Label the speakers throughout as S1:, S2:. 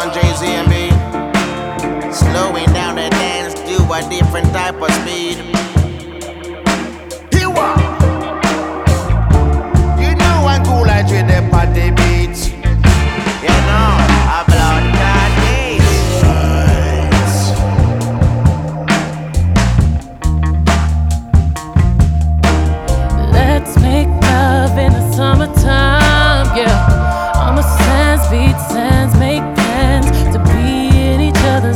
S1: one Jay Z and B. Slowing down the dance to a different type of speed.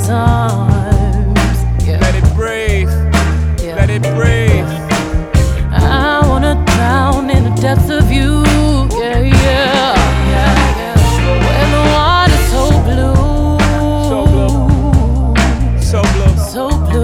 S2: Each. Yeah.
S3: Let it breathe.
S2: yeah.
S3: Let it breathe.
S2: I wanna drown in the depths of you, yeah, yeah, yeah, yeah. The water's so blue,
S3: So blue. So blue.
S2: so blue,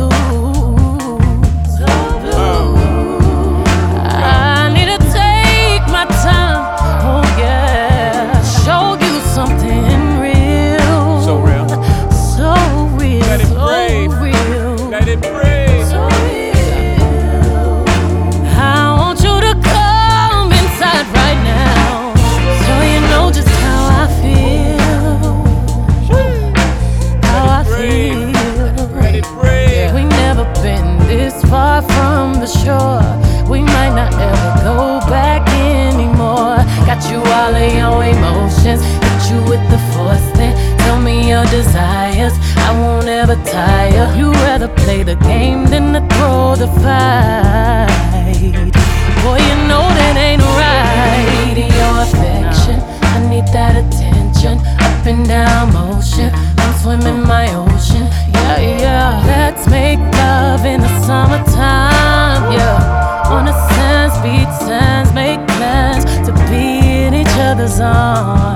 S2: You rather play the game than to throw the fight. Boy, you know that ain't right. Your affection, I need that attention. Up and down motion, I'm swimming my ocean. Yeah, yeah. Let's make love in the summertime. Yeah, on the sands, beach sands, make plans to be in each other's arms.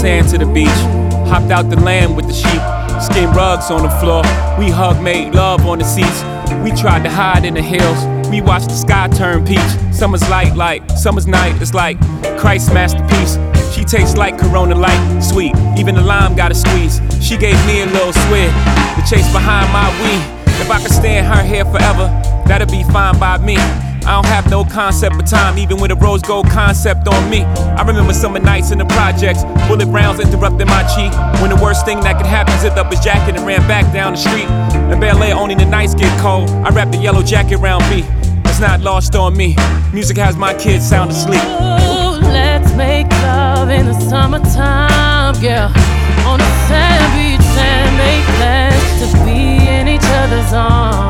S3: Sand to the beach. Hopped out the Lamb with the sheep. Skin rugs on the floor. We hug, made love on the seats. We tried to hide in the hills. We watched the sky turn peach. Summer's light, light. Summer's night. It's like Christ's masterpiece. She tastes like Corona Light, sweet. Even the lime got a squeeze. She gave me a little swig The chase behind my weed. If I could stay in her hair forever, that'd be fine by me. I don't have no concept of time, even with a rose gold concept on me. I remember summer nights in the projects, bullet rounds interrupting my cheek. When the worst thing that could happen, zipped up his jacket and ran back down the street. In Air, only the nights get cold. I wrap the yellow jacket around me. It's not lost on me. Music has my kids sound asleep.
S2: Ooh, let's make love in the summertime, yeah. On the sand beach and make plans to be in each other's arms.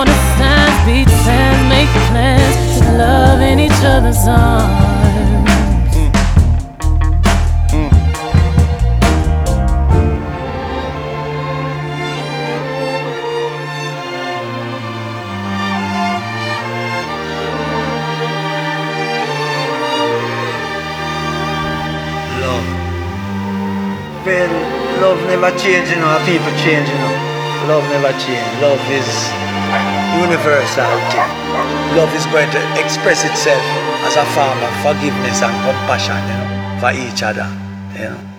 S2: On the sands, beach sands, make plans to love in each other's arms.
S4: Well, love never changes, you know, people change, you know. Love never change. Love is universality. Love is going to express itself as a form of forgiveness and compassion, you know, for each other, you know.